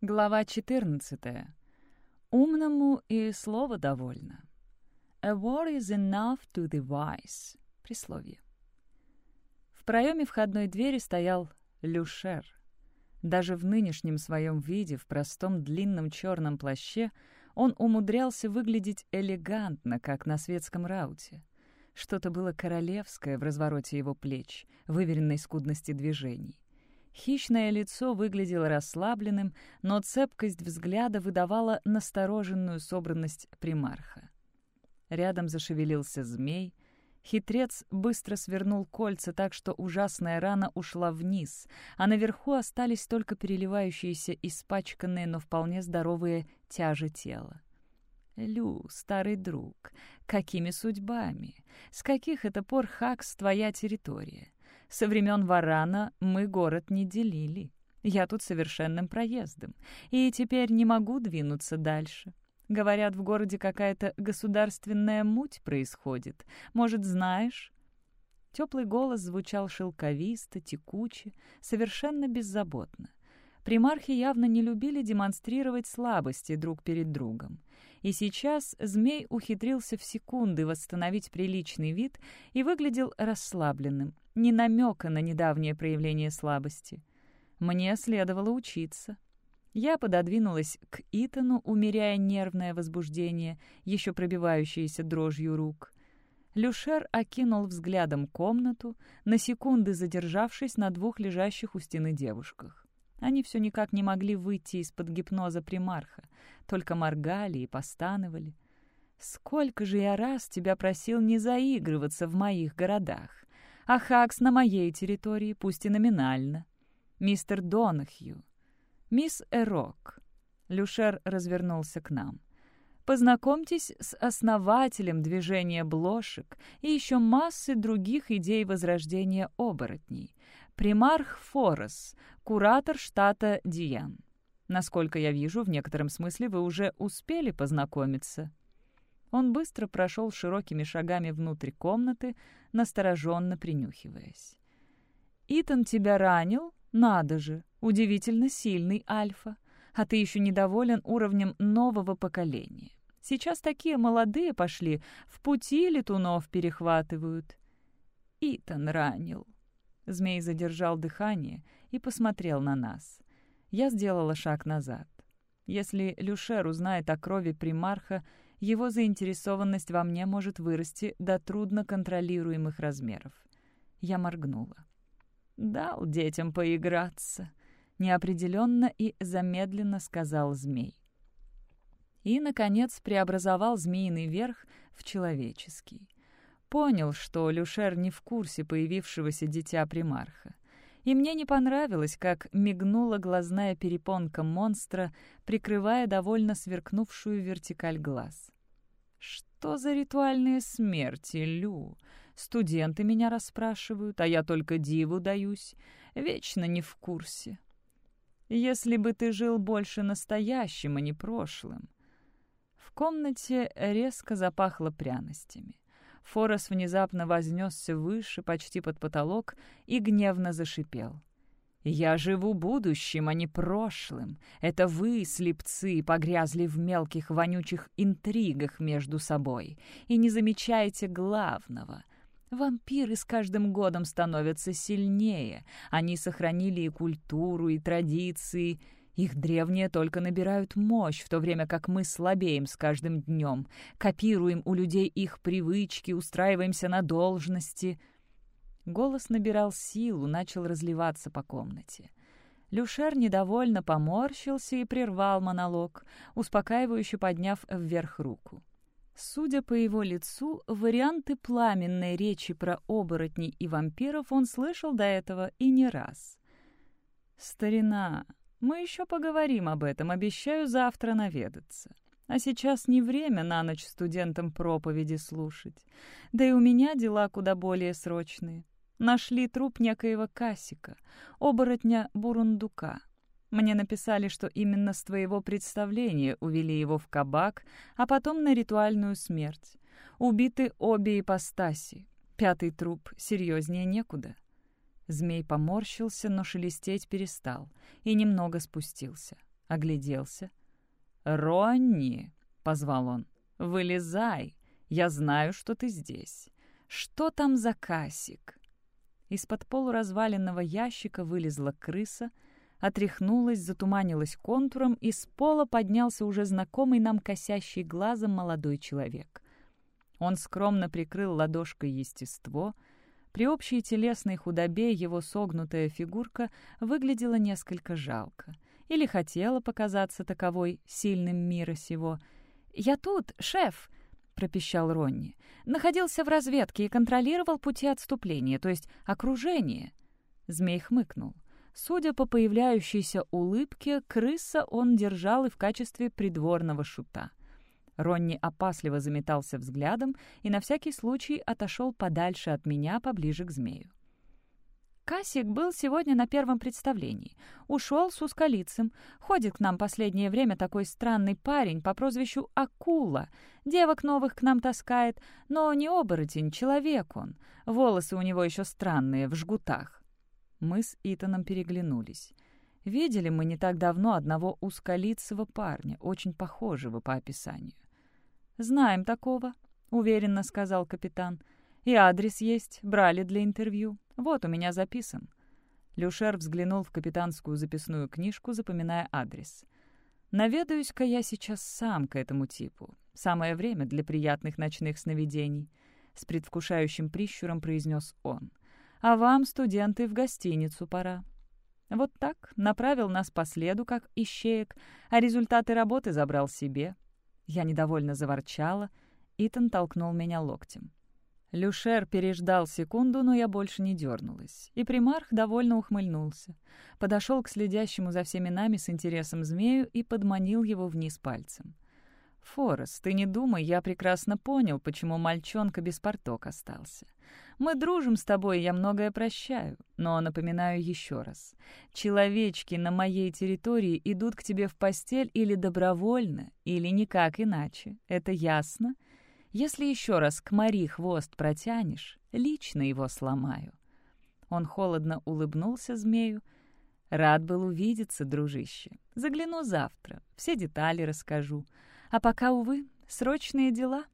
Глава 14. Умному и слова довольно. A word is enough to the wise. Присловие. В проеме входной двери стоял Люшер. Даже в нынешнем своем виде, в простом длинном черном плаще, он умудрялся выглядеть элегантно, как на светском рауте. Что-то было королевское в развороте его плеч, выверенной скудности движений. Хищное лицо выглядело расслабленным, но цепкость взгляда выдавала настороженную собранность примарха. Рядом зашевелился змей. Хитрец быстро свернул кольца так, что ужасная рана ушла вниз, а наверху остались только переливающиеся испачканные, но вполне здоровые тяжи тела. Лю, старый друг, какими судьбами? С каких это пор Хакс твоя территория? Со времен Варана мы город не делили. Я тут совершенным проездом, и теперь не могу двинуться дальше. Говорят, в городе какая-то государственная муть происходит. Может, знаешь?» Теплый голос звучал шелковисто, текуче, совершенно беззаботно. Примархи явно не любили демонстрировать слабости друг перед другом. И сейчас змей ухитрился в секунды восстановить приличный вид и выглядел расслабленным, ни намека на недавнее проявление слабости. Мне следовало учиться. Я пододвинулась к Итану, умеряя нервное возбуждение, еще пробивающееся дрожью рук. Люшер окинул взглядом комнату, на секунды задержавшись на двух лежащих у стены девушках. Они все никак не могли выйти из-под гипноза примарха, только моргали и постановали. «Сколько же я раз тебя просил не заигрываться в моих городах!» а Хакс на моей территории, пусть и номинально. Мистер Донахью. Мисс Эрок. Люшер развернулся к нам. Познакомьтесь с основателем движения блошек и еще массы других идей возрождения оборотней. Примарх Форес, куратор штата Диан. Насколько я вижу, в некотором смысле вы уже успели познакомиться. Он быстро прошел широкими шагами внутрь комнаты, настороженно принюхиваясь. «Итан тебя ранил? Надо же! Удивительно сильный Альфа. А ты еще недоволен уровнем нового поколения. Сейчас такие молодые пошли, в пути летунов перехватывают». «Итан ранил». Змей задержал дыхание и посмотрел на нас. Я сделала шаг назад. Если Люшер узнает о крови примарха, его заинтересованность во мне может вырасти до трудно контролируемых размеров. Я моргнула. «Дал детям поиграться», — неопределенно и замедленно сказал змей. И, наконец, преобразовал змеиный верх в человеческий. Понял, что Люшер не в курсе появившегося дитя примарха. И мне не понравилось, как мигнула глазная перепонка монстра, прикрывая довольно сверкнувшую вертикаль глаз. «Что за ритуальные смерти, Лю? Студенты меня расспрашивают, а я только диву даюсь. Вечно не в курсе. Если бы ты жил больше настоящим, а не прошлым». В комнате резко запахло пряностями. Форос внезапно вознесся выше, почти под потолок, и гневно зашипел. «Я живу будущим, а не прошлым. Это вы, слепцы, погрязли в мелких вонючих интригах между собой и не замечаете главного». Вампиры с каждым годом становятся сильнее. Они сохранили и культуру, и традиции, их древние только набирают мощь, в то время как мы слабеем с каждым днем, копируем у людей их привычки, устраиваемся на должности. Голос набирал силу, начал разливаться по комнате. Люшер недовольно поморщился и прервал монолог, успокаивающе подняв вверх руку. Судя по его лицу, варианты пламенной речи про оборотней и вампиров он слышал до этого и не раз. «Старина, мы еще поговорим об этом, обещаю завтра наведаться. А сейчас не время на ночь студентам проповеди слушать. Да и у меня дела куда более срочные. Нашли труп некоего Касика, оборотня Бурундука. Мне написали, что именно с твоего представления увели его в кабак, а потом на ритуальную смерть. Убиты обе ипостаси. Пятый труп серьезнее некуда. Змей поморщился, но шелестеть перестал и немного спустился. Огляделся. «Ронни!» — позвал он. «Вылезай! Я знаю, что ты здесь. Что там за касик?» Из-под полуразваленного ящика вылезла крыса, отряхнулась, затуманилась контуром, и с пола поднялся уже знакомый нам косящий глазом молодой человек. Он скромно прикрыл ладошкой естество. При общей телесной худобе его согнутая фигурка выглядела несколько жалко. Или хотела показаться таковой сильным мира сего. «Я тут, шеф!» — пропищал Ронни. «Находился в разведке и контролировал пути отступления, то есть окружение». Змей хмыкнул. Судя по появляющейся улыбке, крыса он держал и в качестве придворного шута. Ронни опасливо заметался взглядом и на всякий случай отошел подальше от меня, поближе к змею. Касик был сегодня на первом представлении. Ушел с ускалицем. Ходит к нам последнее время такой странный парень по прозвищу Акула. Девок новых к нам таскает, но не оборотень, человек он. Волосы у него еще странные, в жгутах. Мы с Итаном переглянулись. Видели мы не так давно одного узколицего парня, очень похожего по описанию. «Знаем такого», — уверенно сказал капитан. «И адрес есть, брали для интервью. Вот у меня записан». Люшер взглянул в капитанскую записную книжку, запоминая адрес. «Наведаюсь-ка я сейчас сам к этому типу. Самое время для приятных ночных сновидений», — с предвкушающим прищуром произнес он. «А вам, студенты, в гостиницу пора». Вот так направил нас по следу, как ищеек, а результаты работы забрал себе. Я недовольно заворчала. Итан толкнул меня локтем. Люшер переждал секунду, но я больше не дернулась. И примарх довольно ухмыльнулся. Подошел к следящему за всеми нами с интересом змею и подманил его вниз пальцем. «Форест, ты не думай, я прекрасно понял, почему мальчонка без порток остался. Мы дружим с тобой, я многое прощаю. Но напоминаю еще раз. Человечки на моей территории идут к тебе в постель или добровольно, или никак иначе. Это ясно? Если еще раз к Мари хвост протянешь, лично его сломаю». Он холодно улыбнулся змею. «Рад был увидеться, дружище. Загляну завтра, все детали расскажу. А пока, увы, срочные дела».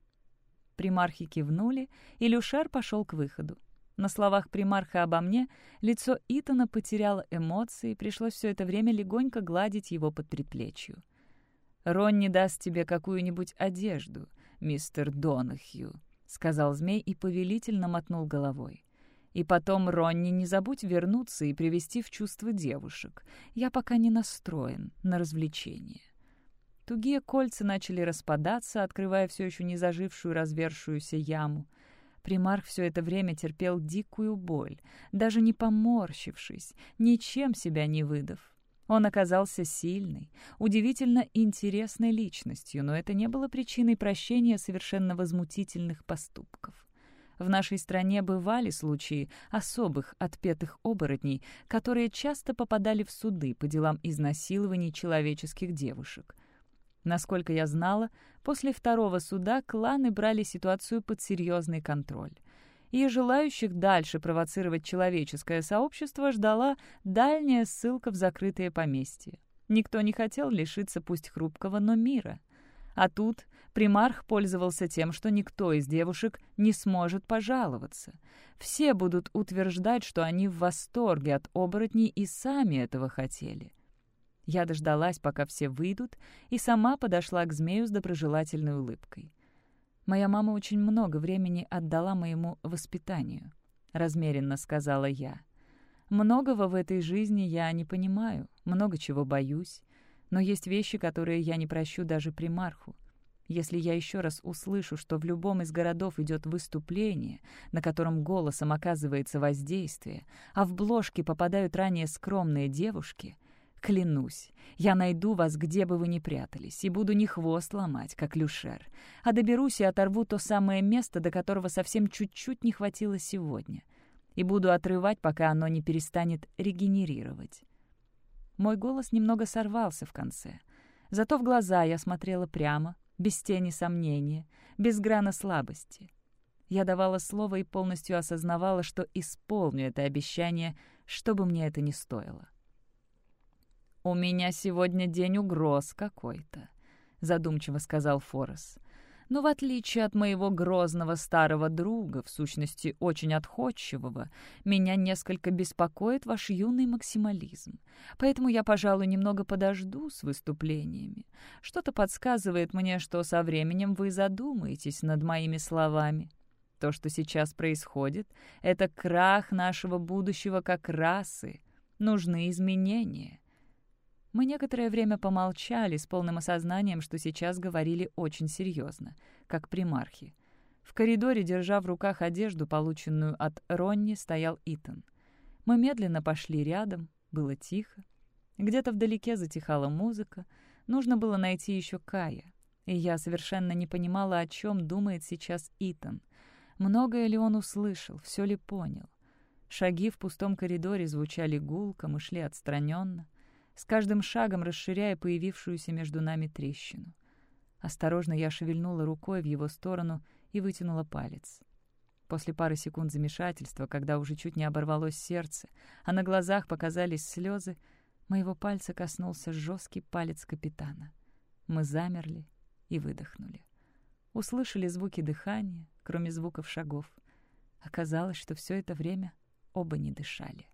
Примархи кивнули, и Люшер пошел к выходу. На словах примарха обо мне лицо Итана потеряло эмоции, пришлось все это время легонько гладить его под предплечью. «Ронни даст тебе какую-нибудь одежду, мистер Донахью», — сказал змей и повелительно мотнул головой. «И потом, Ронни, не забудь вернуться и привести в чувство девушек. Я пока не настроен на развлечение». Тугие кольца начали распадаться, открывая все еще не зажившую развершуюся яму. Примарх все это время терпел дикую боль, даже не поморщившись, ничем себя не выдав. Он оказался сильной, удивительно интересной личностью, но это не было причиной прощения совершенно возмутительных поступков. В нашей стране бывали случаи особых отпетых оборотней, которые часто попадали в суды по делам изнасилований человеческих девушек. Насколько я знала, после второго суда кланы брали ситуацию под серьезный контроль. И желающих дальше провоцировать человеческое сообщество ждала дальняя ссылка в закрытое поместье. Никто не хотел лишиться пусть хрупкого, но мира. А тут примарх пользовался тем, что никто из девушек не сможет пожаловаться. Все будут утверждать, что они в восторге от оборотней и сами этого хотели. Я дождалась, пока все выйдут, и сама подошла к змею с доброжелательной улыбкой. «Моя мама очень много времени отдала моему воспитанию», — размеренно сказала я. «Многого в этой жизни я не понимаю, много чего боюсь, но есть вещи, которые я не прощу даже примарху. Если я еще раз услышу, что в любом из городов идет выступление, на котором голосом оказывается воздействие, а в бложки попадают ранее скромные девушки, Клянусь, я найду вас, где бы вы ни прятались, и буду не хвост ломать, как люшер, а доберусь и оторву то самое место, до которого совсем чуть-чуть не хватило сегодня, и буду отрывать, пока оно не перестанет регенерировать. Мой голос немного сорвался в конце. Зато в глаза я смотрела прямо, без тени сомнения, без грана слабости. Я давала слово и полностью осознавала, что исполню это обещание, что бы мне это ни стоило. «У меня сегодня день угроз какой-то», — задумчиво сказал Форрес. «Но в отличие от моего грозного старого друга, в сущности очень отходчивого, меня несколько беспокоит ваш юный максимализм. Поэтому я, пожалуй, немного подожду с выступлениями. Что-то подсказывает мне, что со временем вы задумаетесь над моими словами». То, что сейчас происходит, — это крах нашего будущего как расы. Нужны изменения. Мы некоторое время помолчали с полным осознанием, что сейчас говорили очень серьезно, как примархи. В коридоре, держа в руках одежду, полученную от Ронни, стоял Итан. Мы медленно пошли рядом, было тихо. Где-то вдалеке затихала музыка, нужно было найти еще Кая. И я совершенно не понимала, о чем думает сейчас Итан. Многое ли он услышал, все ли понял. Шаги в пустом коридоре звучали гулко, мы шли отстраненно с каждым шагом расширяя появившуюся между нами трещину. Осторожно я шевельнула рукой в его сторону и вытянула палец. После пары секунд замешательства, когда уже чуть не оборвалось сердце, а на глазах показались слезы, моего пальца коснулся жесткий палец капитана. Мы замерли и выдохнули. Услышали звуки дыхания, кроме звуков шагов. Оказалось, что все это время оба не дышали.